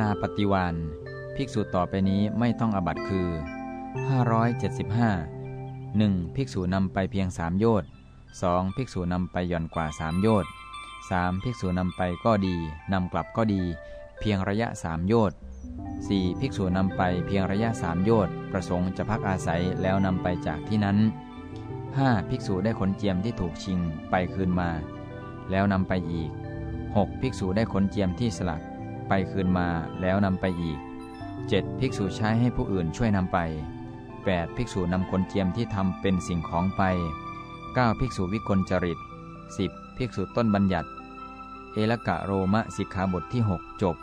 นาปฏิวานภิกษุต่อไปนี้ไม่ต้องอบัตคือ 575 1. ภิกษุนำไปเพียงสามโยชน์ 2. ภิกษุนำไปหย่อนกว่าสามโยชน์ 3. ภิกษุนำไปก็ดีนำกลับก็ดี เพียงระยะสามโยชน์ 4. ภิกษุนำไปเพียงระยะสามโยชน์ประสงค์จะพักอาศัยแล้วนำไปจากที่นั้น 5. ภิกษุได้ขนเจียมที่ถูกชิงไปคืนมา แล้วนำไปอีก 6. ภิกษุได้ขนเจียมที่สลัก ไปคืนมาแล้วนำไปอีก 7. ภิกษุใช้ให้ผู้อื่นช่วยนำไป 8. ภิกษุนำคนเจียมที่ทำเป็นสิ่งของไป 9. ภิกษุวิกลจริต 10. ภิกษุต้นบัญญัติ เอลกะโรมะสิกขาบทที่ 6 จบ